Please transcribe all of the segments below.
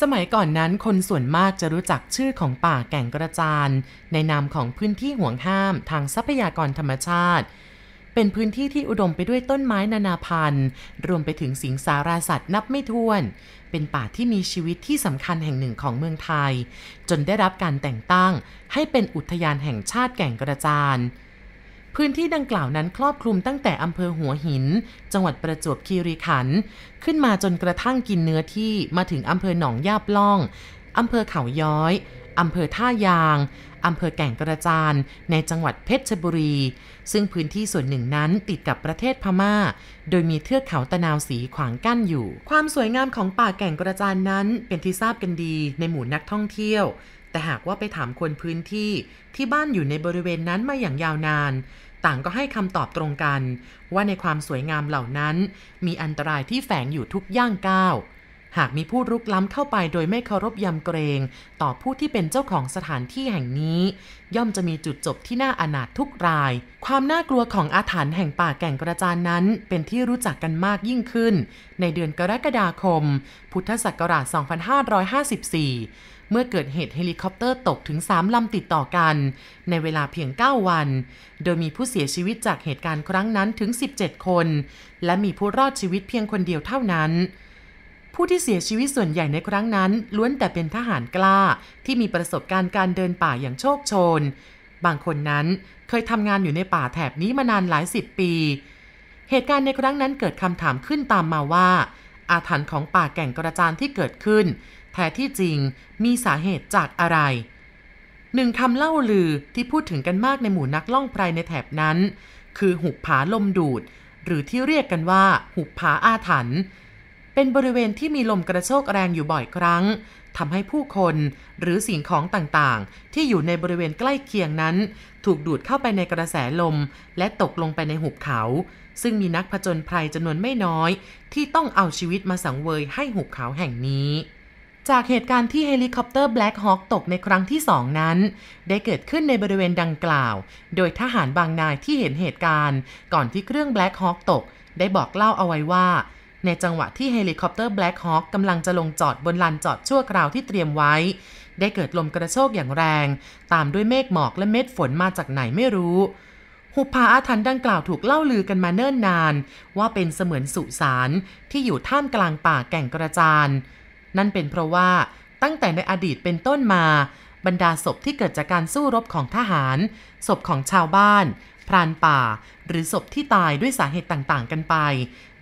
สมัยก่อนนั้นคนส่วนมากจะรู้จักชื่อของป่าแก่งกระจาน ในนามของพื้นที่ห่วงห้ามทางทรัพยากรธรรมชาติ เป็นพื้นที่ที่อุดมไปด้วยต้นไม้นานาพันธุ์ รวมไปถึงสิงสาราสัตว์นับไม่ถ้วน เป็นป่าที่มีชีวิตที่สำคัญแห่งหนึ่งของเมืองไทย จนได้รับการแต่งตั้งให้เป็นอุทยานแห่งชาติแก่งกระจาน พื้นที่ดังกล่าวนั้นครอบคลุมตั้งแต่อำเภอหัวหิน จังหวัดประจวบคีรีขันธ์ขึ้นมาจนกระทั่งกินเนื้อที่มาถึงอำเภอหนองยาบล่องอำเภอเขาย้อยอำเภอท่ายางอำเภอแก่งกระจานในจังหวัดเพชรบุรี ซึ่งพื้นที่ส่วนหนึ่งนั้นติดกับประเทศพม่า โดยมีเทือกเขาตะนาวสีขวางกั้นอยู่ ความสวยงามของป่าแก่งกระจานนั้นเป็นที่ทราบกันดีในหมู่นักท่องเที่ยว แต่หากว่าไปถามคนพื้นที่ที่บ้านอยู่ในบริเวณนั้นมาอย่างยาวนาน ต่างก็ให้คำตอบตรงกัน ว่าในความสวยงามเหล่านั้น มีอันตรายที่แฝงอยู่ทุกย่างก้าว หากมีผู้รุกล้ำเข้าไปโดยไม่เคารพยำเกรง ต่อผู้ที่เป็นเจ้าของสถานที่แห่งนี้ ย่อมจะมีจุดจบที่น่าอนาถทุกราย ความน่ากลัวของอาถรรพ์แห่งป่าแก่งกระจานนั้น เป็นที่รู้จักกันมากยิ่งขึ้น ในเดือนกรกฎาคม พุทธศักราช 2554 เมื่อเกิดเหตุเฮลิคอปเตอร์ตกถึง 3 ลำติดต่อกัน ในเวลาเพียง 9 วัน โดยมีผู้เสียชีวิตจากเหตุการณ์ครั้งนั้นถึง 17 คน และมีผู้รอดชีวิตเพียงคนเดียวเท่านั้น ผู้ที่เสียชีวิตส่วนใหญ่ในครั้งนั้น ล้วนแต่เป็นทหารกล้าที่มีประสบการณ์การเดินป่าอย่างโชคโชน บางคนนั้นเคยทำงานอยู่ในป่าแถบนี้มานานหลายสิบปี เหตุการณ์ในครั้งนั้นเกิดคำถามขึ้นตามมาว่าอาถรรพ์ของป่าแก่งกระจานที่เกิดขึ้น แท้ที่จริงมีสาเหตุจากอะไรหนึ่งคำเล่าลือที่พูดถึงกันมากในหมู่นักล่องไพรในแถบนั้น คือหุบผาลมดูด หรือที่เรียกกันว่า หุบผาอาถรรพ์เป็นบริเวณที่มีลมกระโชกแรงอยู่บ่อยครั้งทำให้ผู้คนหรือสิ่งของต่างๆ ที่อยู่ในบริเวณใกล้เคียงนั้น ถูกดูดเข้าไปในกระแสลม และตกลงไปในหุบเขา ซึ่งมีนักผจญภัยจำนวนไม่น้อย ที่ต้องเอาชีวิตมาสังเวยให้หุบเขาแห่งนี้ จากเหตุการณ์ที่เฮลิคอปเตอร์ Black Hawk ตกในครั้งที่สองนั้น ได้เกิดขึ้นในบริเวณดังกล่าว โดยทหารบางนายที่เห็นเหตุการณ์ ก่อนที่เครื่อง Black Hawk ตก ได้บอกเล่าเอาไว้ว่า ในจังหวะที่เฮลิคอปเตอร์ Black Hawk กำลังจะลงจอดบนลานจอดชั่วคราวที่เตรียมไว้ ได้เกิดลมกระโชกอย่างแรง ตามด้วยเมฆหมอกและเม็ดฝนมาจากไหนไม่รู้หุบผาอาถรรพ์ดังกล่าวถูกเล่าลือกันมาเนิ่นนาน ว่าเป็นเสมือนสุสานที่อยู่ท่ามกลางป่าแก่งกระจาน นั่นเป็นเพราะว่าตั้งแต่ในอดีตเป็นต้นมา บรรดาศพที่เกิดจากการสู้รบของทหาร ศพของชาวบ้าน พรานป่า หรือศพที่ตายด้วยสาเหตุต่างๆ กันไป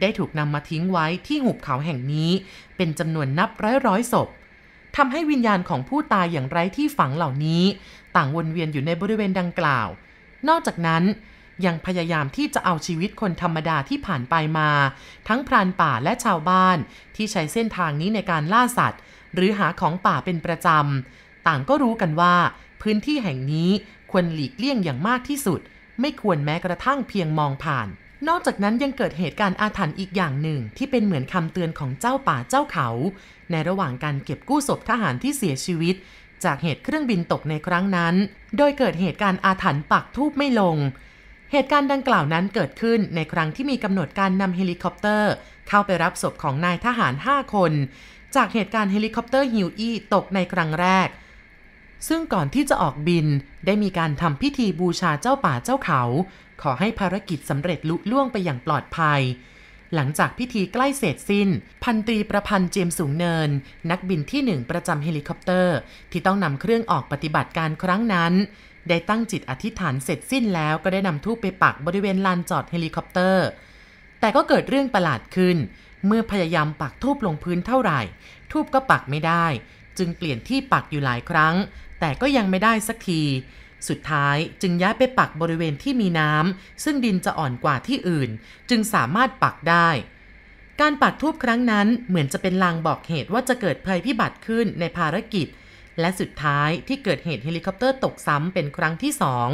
ได้ถูกนำมาทิ้งไว้ที่หุบเขาแห่งนี้ เป็นจำนวนนับร้อยร้อยศพทำให้วิญญาณของผู้ตายอย่างไร้ที่ฝังเหล่านี้ ต่างวนเวียนอยู่ในบริเวณดังกล่าว นอกจากนั้น ยังพยายามที่จะเอาชีวิตคนธรรมดาที่ผ่านไปมา ทั้งพรานป่าและชาวบ้านที่ใช้เส้นทางนี้ในการล่าสัตว์ หรือหาของป่าเป็นประจำ ต่างก็รู้กันว่า พื้นที่แห่งนี้ควรหลีกเลี่ยงอย่างมากที่สุด ไม่ควรแม้กระทั่งเพียงมองผ่าน นอกจากนั้นยังเกิดเหตุการณ์อาถรรพ์อีกอย่างหนึ่ง ที่เป็นเหมือนคำเตือนของเจ้าป่าเจ้าเขา ในระหว่างการเก็บกู้ศพทหารที่เสียชีวิตจากเหตุเครื่องบินตกในครั้งนั้น โดยเกิดเหตุการณ์อาถรรพ์ปักธูปไม่ลง เหตุการณ์ดังกล่าวนั้นเกิดขึ้นในครั้งที่มีกำหนดการนำเฮลิคอปเตอร์ เข้าไปรับศพของนายทหาร 5 คน จากเหตุการณ์เฮลิคอปเตอร์ฮิวอี้ตกในครั้งแรก ซึ่งก่อนที่จะออกบินได้มีการทำพิธีบูชาเจ้าป่าเจ้าเขา ขอให้ภารกิจสำเร็จลุล่วงไปอย่างปลอดภัย หลังจากพิธีใกล้เสร็จสิ้น พันตรีประพันธ์เจียมสูงเนิน นักบินที่หนึ่งประจำเฮลิคอปเตอร์ ที่ต้องนำเครื่องออกปฏิบัติการครั้งนั้น ได้ตั้งจิตอธิษฐานเสร็จสิ้นแล้วก็ได้นำธูปไปปักบริเวณลานจอดเฮลิคอปเตอร์ แต่ก็เกิดเรื่องประหลาดขึ้น เมื่อพยายามปักธูปลงพื้นเท่าไหร่ ธูปก็ปักไม่ได้ จึงเปลี่ยนที่ปักอยู่หลายครั้ง แต่ก็ยังไม่ได้สักที สุดท้ายจึงย้ายไปปักบริเวณที่มีน้ำซึ่งดินจะอ่อนกว่าที่อื่น จึงสามารถปักได้การปักธูปครั้งนั้นเหมือนจะเป็นลางบอกเหตุว่าจะเกิดภัยพิบัติขึ้นในภารกิจ และสุดท้ายที่เกิดเหตุเฮลิคอปเตอร์ตกซ้ำเป็นครั้งที่สอง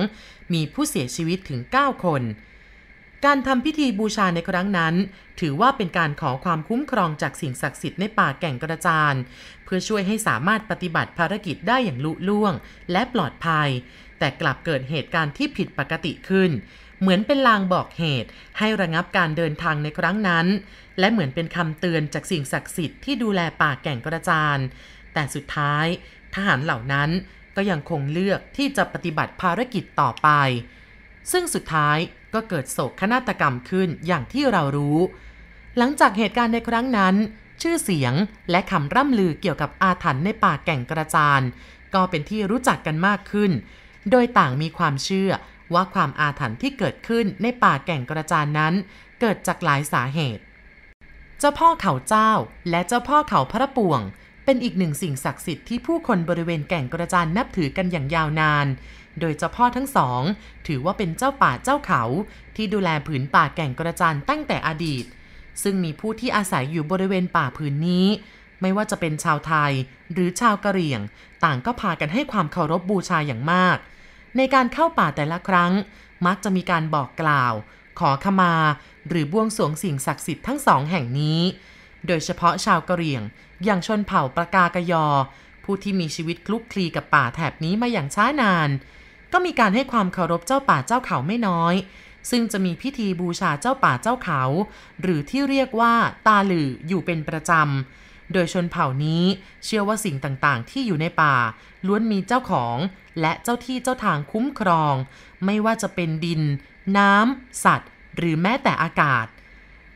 มีผู้เสียชีวิตถึง 9 คน การทำพิธีบูชาในครั้งนั้น ถือว่าเป็นการขอความคุ้มครองจากสิ่งศักดิ์สิทธิ์ในป่าแก่งกระจาน เพื่อช่วยให้สามารถปฏิบัติภารกิจได้อย่างลุล่วง และปลอดภัย แต่กลับเกิดเหตุการณ์ที่ผิดปกติขึ้นเหมือนเป็นลางบอกเหตุ ให้ระงับการเดินทางในครั้งนั้น และเหมือนเป็นคำเตือนจากสิ่งศักดิ์สิทธิ์ที่ดูแลป่าแก่งกระจาน แต่สุดท้าย ทหารเหล่านั้นก็ยังคงเลือกที่จะปฏิบัติภารกิจต่อไป ซึ่งสุดท้ายก็เกิดโศกนาฏกรรมขึ้นอย่างที่เรารู้ หลังจากเหตุการณ์ในครั้งนั้น ชื่อเสียงและคำร่ำลือเกี่ยวกับอาถรรพ์ในป่าแก่งกระจานก็เป็นที่รู้จักกันมากขึ้น โดยต่างมีความเชื่อว่าความอาถรรพ์ที่เกิดขึ้นในป่าแก่งกระจานนั้น เกิดจากหลายสาเหตุ เจ้าพ่อเขาเจ้าและเจ้าพ่อเขาพระป่วง เป็นอีกหนึ่งสิ่งศักดิ์สิทธิ์ที่ผู้คนบริเวณแก่งกระจานนับถือกันอย่างยาวนาน โดยเจ้าพ่อทั้งสอง ถือว่าเป็นเจ้าป่าเจ้าเขา ที่ดูแลผืนป่าแก่งกระจานตั้งแต่อดีต ซึ่งมีผู้ที่อาศัยอยู่บริเวณป่าผืนนี้ ไม่ว่าจะเป็นชาวไทย หรือชาวกะเหรี่ยง ต่างก็พากันให้ความเคารพบบูชาอย่างมาก ในการเข้าป่าแต่ละครั้ง มักจะมีการบอกกล่าว ขอขมา หรือบวงสรวงสิ่งศักดิ์สิทธิ์ทั้งสองแห่งนี้ โดยเฉพาะชาวกะเหรี่ยง อย่างชนเผ่าปากากยอ ผู้ที่มีชีวิตคลุกคลีกับป่าแถบนี้มาอย่างช้านาน ก็มีการให้ความเคารพเจ้าป่าเจ้าเขาไม่น้อย ซึ่งจะมีพิธีบูชาเจ้าป่าเจ้าเขา หรือที่เรียกว่าตาหลืออยู่เป็นประจำ โดยชนเผ่านี้เชื่อว่าสิ่งต่างๆ ที่อยู่ในป่า ล้วนมีเจ้าของและเจ้าที่เจ้าทางคุ้มครอง ไม่ว่าจะเป็นดิน น้ำ สัตว์ หรือแม้แต่อากาศ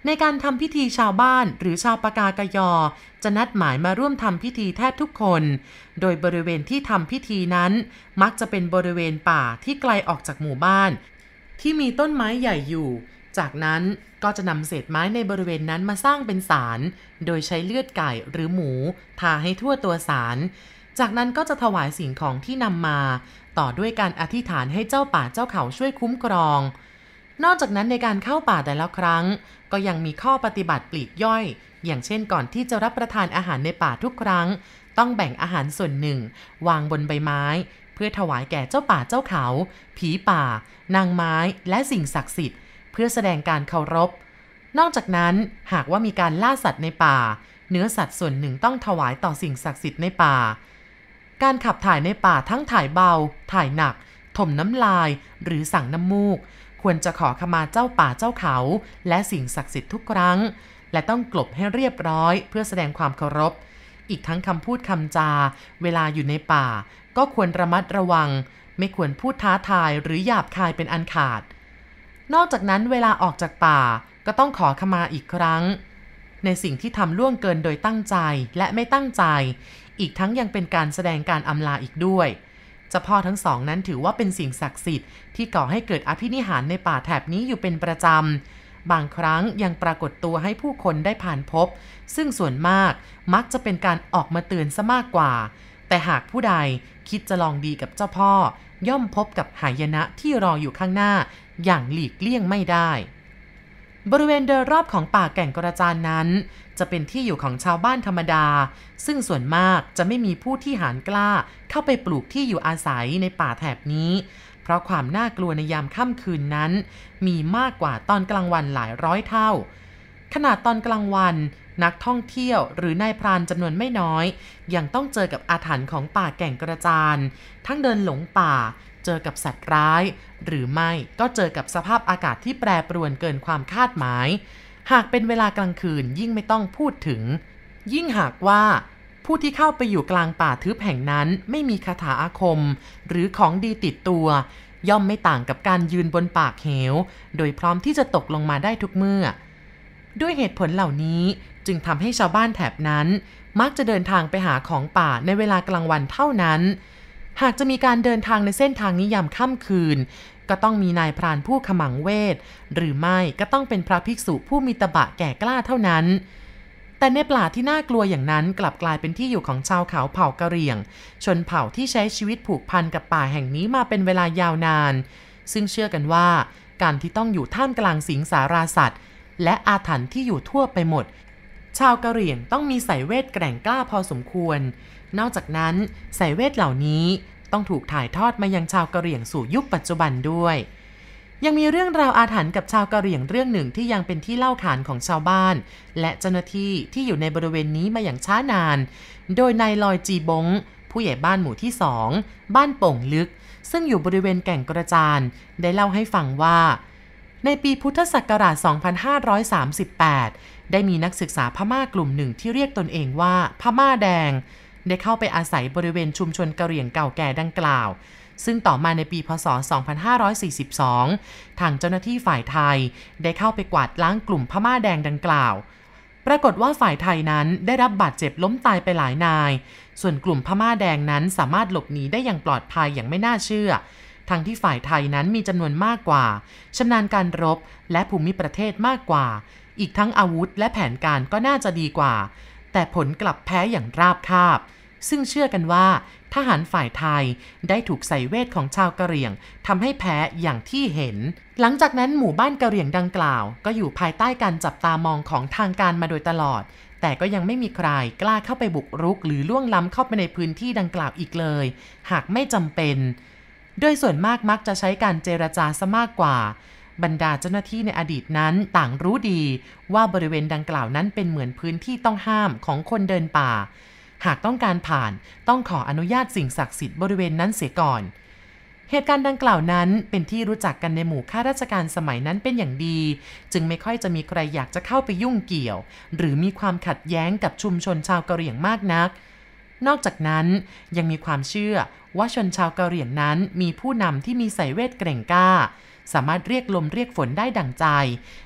ในการทำพิธีชาวบ้านหรือชาวปากากยอ จะนัดหมายมาร่วมทำพิธีแทบทุกคน โดยบริเวณที่ทำพิธีนั้น มักจะเป็นบริเวณป่าที่ไกลออกจากหมู่บ้าน ที่มีต้นไม้ใหญ่อยู่ จากนั้นก็จะนำเศษไม้ในบริเวณนั้นมาสร้างเป็นศาลโดยใช้เลือดไก่หรือหมู ทาให้ทั่วตัวศาลจากนั้นก็จะถวายสิ่งของที่นำมา ต่อด้วยการอธิษฐานให้เจ้าป่าเจ้าเขาช่วยคุ้มครอง นอกจากนั้นในการเข้าป่าแต่ละครั้ง ก็ยังมีข้อปฏิบัติปลีกย่อย อย่างเช่นก่อนที่จะรับประทานอาหารในป่าทุกครั้ง ต้องแบ่งอาหารส่วนหนึ่ง วางบนใบไม้ เพื่อถวายแก่เจ้าป่าเจ้าเขา ผีป่า นางไม้ และสิ่งศักดิ์สิทธิ์ เพื่อแสดงการเคารพ นอกจากนั้นหากว่ามีการล่าสัตว์ในป่า เนื้อสัตว์ส่วนหนึ่งต้องถวายต่อสิ่งศักดิ์สิทธิ์ในป่า การขับถ่ายในป่าทั้งถ่ายเบา ถ่ายหนัก ถมน้ำลาย หรือสั่งน้ำมูก ควรจะขอขมาเจ้าป่าเจ้าเขา และสิ่งศักดิ์สิทธิ์ทุกครั้ง และต้องกลบให้เรียบร้อยเพื่อแสดงความเคารพ อีกทั้งคำพูดคำจา เวลาอยู่ในป่า ก็ควรระมัดระวัง ไม่ควรพูดท้าทายหรือหยาบคายเป็นอันขาด นอกจากนั้นเวลาออกจากป่าก็ต้องขอขมาอีกครั้ง ในสิ่งที่ทำล่วงเกินโดยตั้งใจและไม่ตั้งใจ อีกทั้งยังเป็นการแสดงการอำลาอีกด้วย เจ้าพ่อทั้งสองนั้นถือว่าเป็นสิ่งศักดิ์สิทธิ์ที่ก่อให้เกิดอภินิหารในป่าแถบนี้อยู่เป็นประจำ บางครั้งยังปรากฏตัวให้ผู้คนได้ผ่านพบ ซึ่งส่วนมากมักจะเป็นการออกมาเตือนซะมากกว่า แต่หากผู้ใดคิดจะลองดีกับเจ้าพ่อ ย่อมพบกับหายนะที่รออยู่ข้างหน้าอย่างหลีกเลี่ยงไม่ได้ บริเวณโดยรอบของป่าแก่งกระจานนั้น จะเป็นที่อยู่ของชาวบ้านธรรมดา ซึ่งส่วนมากจะไม่มีผู้ที่หารกล้าเข้าไปปลูกที่อยู่อาศัยในป่าแถบนี้ เพราะความน่ากลัวในยามค่ำคืนนั้น มีมากกว่าตอนกลางวันหลายร้อยเท่า ขนาดตอนกลางวัน นักท่องเที่ยวหรือนายพรานจำนวนไม่น้อย ยังต้องเจอกับอาถรรพ์ของป่าแก่งกระจานทั้งเดินหลงป่า เจอกับสัตว์ร้าย หรือไม่ก็เจอกับสภาพอากาศที่แปรปรวนเกินความคาดหมาย หากเป็นเวลากลางคืนยิ่งไม่ต้องพูดถึง ยิ่งหากว่า ผู้ที่เข้าไปอยู่กลางป่าทึบแห่งนั้นไม่มีคาถาอาคม หรือของดีติดตัว ย่อมไม่ต่างกับการยืนบนปากเหว โดยพร้อมที่จะตกลงมาได้ทุกเมื่อ ด้วยเหตุผลเหล่านี้จึงทำให้ชาวบ้านแถบนั้น มักจะเดินทางไปหาของป่าในเวลากลางวันเท่านั้น หากจะมีการเดินทางในเส้นทางนิยามค่ำคืน ก็ต้องมีนายพรานผู้ขมังเวท หรือไม่ก็ต้องเป็นพระภิกษุผู้มีตบะแก่กล้าเท่านั้น แต่ในป่าที่น่ากลัวอย่างนั้นกลับกลายเป็นที่อยู่ของชาวเขาเผ่ากะเหรี่ยง ชนเผ่าที่ใช้ชีวิตผูกพันกับป่าแห่งนี้มาเป็นเวลายาวนาน ซึ่งเชื่อกันว่า การที่ต้องอยู่ท่ามกลางสิงสาราสัตว์ และอาถรรพ์ที่อยู่ทั่วไปหมดชาวกะเหรี่ยงต้องมีสายเวทแกร่งกล้าพอสมควร นอกจากนั้นสายเวทเหล่านี้ต้องถูกถ่ายทอดมายังชาวกะเหรี่ยงสู่ยุคปัจจุบันด้วย ยังมีเรื่องราวอาถรรพ์กับชาวกะเหรี่ยงเรื่องหนึ่งที่ยังเป็นที่เล่าขานของชาวบ้าน และเจ้าหน้าที่ที่อยู่ในบริเวณนี้มาอย่างช้านาน โดยนายลอยจีบง ผู้ใหญ่บ้านหมู่ที่สองบ้านโป่งลึก ซึ่งอยู่บริเวณแก่งกระจานได้เล่าให้ฟังว่า ในปีพุทธศักราช 2538 ได้มีนักศึกษาพม่ากลุ่มหนึ่งที่เรียกตนเองว่าพม่าแดง ได้เข้าไปอาศัยบริเวณชุมชนกะเหรี่ยงเก่าแก่ดังกล่าว ซึ่งต่อมาในปีพศ 2542 ทางเจ้าหน้าที่ฝ่ายไทยได้เข้าไปกวาดล้างกลุ่มพม่าแดงดังกล่าว ปรากฏว่าฝ่ายไทยนั้นได้รับบาดเจ็บล้มตายไปหลายนาย ส่วนกลุ่มพม่าแดงนั้นสามารถหลบหนีได้อย่างปลอดภัยอย่างไม่น่าเชื่อทั้งที่ฝ่ายไทยนั้นมีจำนวนมากกว่าชำนาญการรบและภูมิประเทศมากกว่า อีกทั้งอาวุธและแผนการก็น่าจะดีกว่า แต่ผลกลับแพ้อย่างราบคาบ ซึ่งเชื่อกันว่า ทหารฝ่ายไทยได้ถูกใส่เวทของชาวกะเหรี่ยงทำให้แพ้อย่างที่เห็น หลังจากนั้นหมู่บ้านกะเหรี่ยงดังกล่าว ก็อยู่ภายใต้การจับตามองของทางการมาโดยตลอด แต่ก็ยังไม่มีใครกล้าเข้าไปบุกรุก หรือล่วงล้ำเข้าไปในพื้นที่ดังกล่าวอีกเลย หากไม่จำเป็น โดยส่วนมากมักจะใช้การเจรจาซะมากกว่าบรรดาเจ้าหน้าที่ในอดีตนั้นต่างรู้ดีว่าบริเวณดังกล่าวนั้นเป็นเหมือนพื้นที่ต้องห้ามของคนเดินป่า หากต้องการผ่านต้องขออนุญาตสิ่งศักดิ์สิทธิ์บริเวณนั้นเสียก่อน เหตุการณ์ดังกล่าวนั้นเป็นที่รู้จักกันในหมู่ข้าราชการสมัยนั้นเป็นอย่างดี จึงไม่ค่อยจะมีใครอยากจะเข้าไปยุ่งเกี่ยว หรือมีความขัดแย้งกับชุมชนชาวกะเหรี่ยงมากนัก นอกจากนั้นยังมีความเชื่อว่าชนชาวกะเหรี่ยงนั้นมีผู้นำที่มีสายเวทเกร่งกล้า สามารถเรียกลมเรียกฝนได้ดั่งใจ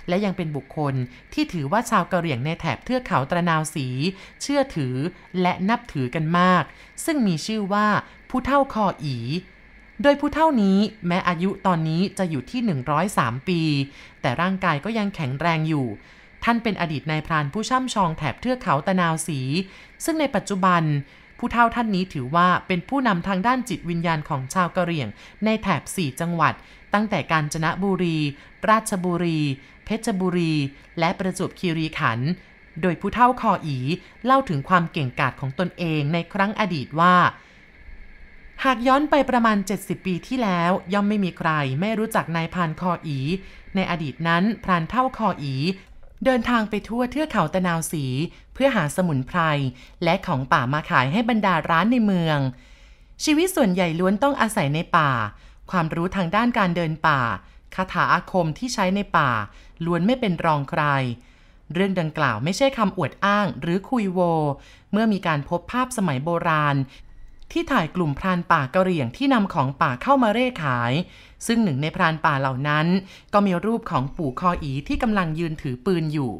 และยังเป็นบุคคลที่ถือว่าชาวกะเหรี่ยงในแถบเทือกเขาตะนาวสี เชื่อถือและนับถือกันมาก ซึ่งมีชื่อว่าผู้เท่าคออีโดยผู้เท่านี้แม้อายุตอนนี้จะอยู่ที่ 103 ปี แต่ร่างกายก็ยังแข็งแรงอยู่ ท่านเป็นอดีตนายพรานผู้ช่ำชองแถบเทือกเขาตะนาวสี ซึ่งในปัจจุบัน ผู้เฒ่าท่านนี้ถือว่าเป็นผู้นำทางด้านจิตวิญญาณของชาวกะเหรี่ยง ในแถบ 4 จังหวัด ตั้งแต่กาญจนบุรี ราชบุรี เพชรบุรี และประจวบคีรีขันธ์โดยผู้เฒ่าคออีเล่าถึงความเก่งกาจของตนเองในครั้งอดีตว่า หากย้อนไปประมาณ 70 ปีที่แล้ว ย่อมไม่มีใครไม่รู้จักนายพานคออี ในอดีตนั้นพรานเท่าคออี เดินทางไปทั่วเทือกเขาตะนาวสี เพื่อหาสมุนไพร และของป่ามาขายให้บรรดาร้านในเมือง ชีวิตส่วนใหญ่ล้วนต้องอาศัยในป่า ความรู้ทางด้านการเดินป่าคาถาอาคมที่ใช้ในป่า ล้วนไม่เป็นรองใคร เรื่องดังกล่าวไม่ใช่คำอวดอ้างหรือคุยโว เมื่อมีการพบภาพสมัยโบราณ ที่ถ่ายกลุ่มพรานป่ากะเหรี่ยงที่นำของป่าเข้ามาเร่ขาย ซึ่งหนึ่งในพรานป่าเหล่านั้น ก็มีรูปของปู่คออีที่กำลังยืนถือปืนอยู่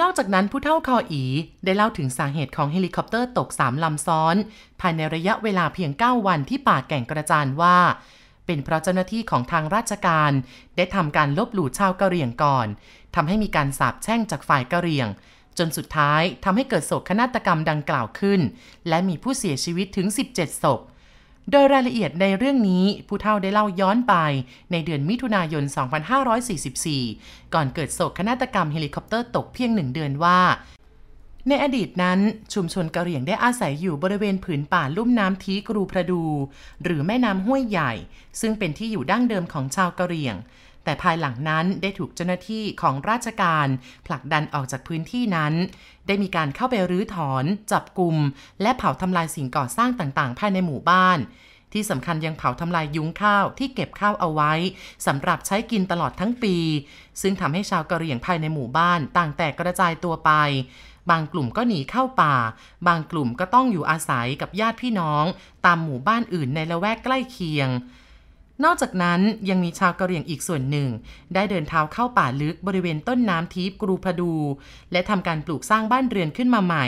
นอกจากนั้นผู้เฒ่าคออีได้เล่าถึงสาเหตุของเฮลิคอปเตอร์ตกสามลำซ้อน ภายในระยะเวลาเพียง 9 วันที่ป่าแก่งกระจานว่าเป็นเพราะเจ้าหน้าที่ของทางราชการ ได้ทำการลบหลู่ชาวกะเหรี่ยงก่อนทำให้มีการสาบแช่งจากฝ่ายกะเหรี่ยง จนสุดท้ายทำให้เกิดโศกนาฏกรรมดังกล่าวขึ้น และมีผู้เสียชีวิตถึง 17 ศพ โดยรายละเอียดในเรื่องนี้ผู้เฒ่าได้เล่าย้อนไป ในเดือนมิถุนายน 2544 ก่อนเกิดโศกนาฏกรรมเฮลิคอปเตอร์ตกเพียงหนึ่งเดือนว่าในอดีตนั้นชุมชนกะเหรี่ยงได้อาศัยอยู่บริเวณผืนป่าลุ่มน้ำทีกรูพระดู หรือแม่น้ำห้วยใหญ่ ซึ่งเป็นที่อยู่ดั้งเดิมของชาวกะเหรี่ยง แต่ภายหลังนั้นได้ถูกเจ้าหน้าที่ของราชการผลักดันออกจากพื้นที่นั้น ได้มีการเข้าไปรื้อถอน จับกลุ่มและเผาทำลายสิ่งก่อสร้างต่างๆ ภายในหมู่บ้าน ที่สำคัญยังเผาทำลายยุ้งข้าวที่เก็บข้าวเอาไว้สำหรับใช้กินตลอดทั้งปี ซึ่งทำให้ชาวกะเหรี่ยงภายในหมู่บ้าน ต่างแตกกระจายตัวไปบางกลุ่มก็หนีเข้าป่า บางกลุ่มก็ต้องอยู่อาศัยกับญาติพี่น้อง ตามหมู่บ้านอื่นในละแวกใกล้เคียง นอกจากนั้นยังมีชาวกะเหรี่ยงอีกส่วนหนึ่ง ได้เดินเท้าเข้าป่าลึกบริเวณต้นน้ำทิพกรูพดู และทำการปลูกสร้างบ้านเรือนขึ้นมาใหม่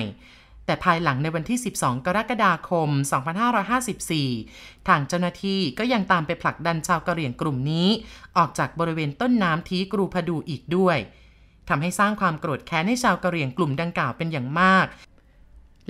แต่ภายหลังในวันที่ 12 กรกฎาคม 2554 ทางเจ้าหน้าที่ก็ยังตามไปผลักดันชาวกะเหรี่ยงกลุ่มนี้ ออกจากบริเวณต้นน้ำทีกรูพดูอีกด้วยทำให้สร้างความโกรธแค้นให้ชาวกะเหรี่ยงกลุ่มดังกล่าวเป็นอย่างมาก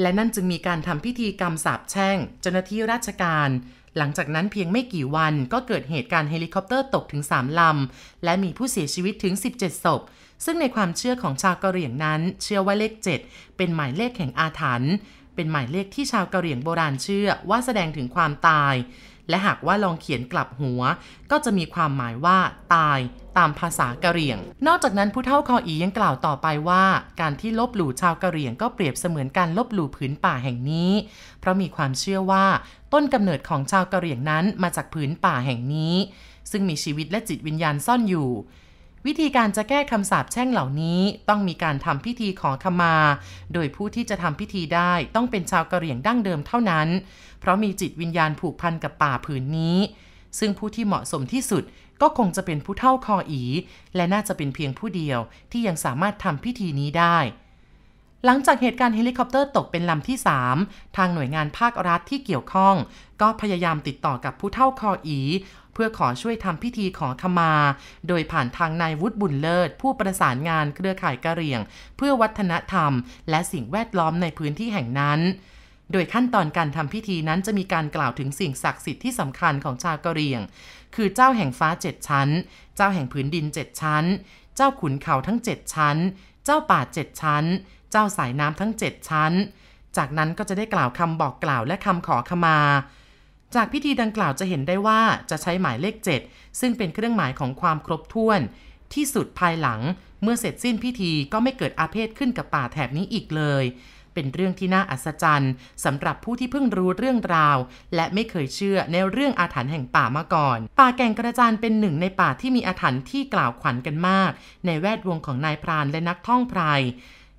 และนั่นจึงมีการทำพิธีกรรมสาบแช่ง เจ้าหน้าที่ราชการ หลังจากนั้นเพียงไม่กี่วันก็เกิดเหตุการณ์เฮลิคอปเตอร์ตกถึง 3 ลำ และมีผู้เสียชีวิตถึง 17 ศพ ซึ่งในความเชื่อของชาวกะเหรี่ยงนั้น เชื่อว่าเลข 7 เป็นหมายเลขแห่งอาถรรพ์เป็นหมายเลขที่ชาวกะเหรี่ยงโบราณเชื่อว่าแสดงถึงความตาย และหากว่าลองเขียนกลับหัว ก็จะมีความหมายว่า ตายตามภาษากะเหรี่ยง นอกจากนั้นผู้เฒ่าคออียังกล่าวต่อไปว่า การที่ลบหลู่ชาวกะเหรี่ยงก็เปรียบเสมือนการลบหลู่ผืนป่าแห่งนี้ เพราะมีความเชื่อว่า ต้นกำเนิดของชาวกะเหรี่ยงนั้นมาจากผืนป่าแห่งนี้ ซึ่งมีชีวิตและจิตวิญญาณซ่อนอยู่ วิธีการจะแก้คำสาปแช่งเหล่านี้ต้องมีการทำพิธีขอขมา โดยผู้ที่จะทำพิธีได้ต้องเป็นชาวกะเหรี่ยงดั้งเดิมเท่านั้น เพราะมีจิตวิญญาณผูกพันกับป่าผืนนี้ ซึ่งผู้ที่เหมาะสมที่สุดก็คงจะเป็นผู้เฒ่าคออี และน่าจะเป็นเพียงผู้เดียวที่ยังสามารถทำพิธีนี้ได้ หลังจากเหตุการณ์เฮลิคอปเตอร์ตกเป็นลำที่ 3 ทางหน่วยงานภาครัฐที่เกี่ยวข้อง ก็พยายามติดต่อกับผู้เฒ่าคออี เพื่อขอช่วยทำพิธีขอขมา โดยผ่านทางนายวุฒิบุญเลิศ ผู้ประสานงานเครือข่ายกะเหรี่ยง เพื่อวัฒนธรรม และสิ่งแวดล้อมในพื้นที่แห่งนั้นโดยขั้นตอนการทำพิธีนั้นจะมีการกล่าวถึงสิ่งศักดิ์สิทธิ์ที่สำคัญของชาวกะเหรี่ยง คือเจ้าแห่งฟ้าเจ็ดชั้น เจ้าแห่งผืนดินเจ็ดชั้น เจ้าขุนเขาทั้งเจ็ดชั้น เจ้าป่าเจ็ดชั้น เจ้าสายน้ำทั้งเจ็ดชั้น จากนั้นก็จะได้กล่าวคำบอกกล่าวและคำขอขมา จากพิธีดังกล่าวจะเห็นได้ว่าจะใช้หมายเลข 7 ซึ่งเป็นเครื่องหมายของความครบถ้วน ที่สุดภายหลังเมื่อเสร็จสิ้นพิธีก็ไม่เกิดอาเพศขึ้นกับป่าแถบนี้อีกเลย เป็นเรื่องที่น่าอัศจรรย์สำหรับผู้ที่เพิ่งรู้เรื่องราว และไม่เคยเชื่อในเรื่องอาถรรพ์แห่งป่ามาก่อน ป่าแก่งกระจานเป็นหนึ่งในป่าที่มีอาถรรพ์ที่กล่าวขวัญกันมาก ในแวดวงของนายพรานและนักท่องไพร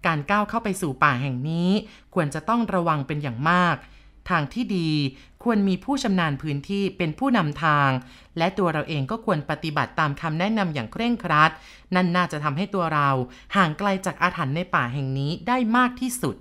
การก้าวเข้าไปสู่ป่าแห่งนี้ ควรจะต้องระวังเป็นอย่างมาก ทางที่ดีควรมีผู้ชำนาญพื้นที่เป็นผู้นำทาง และตัวเราเองก็ควรปฏิบัติตามคำแนะนำอย่างเคร่งครัด นั่นน่าจะทำให้ตัวเราห่างไกลจากอาถรรพ์ในป่าแห่งนี้ได้มากที่สุด